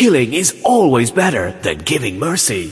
killing is always better than giving mercy.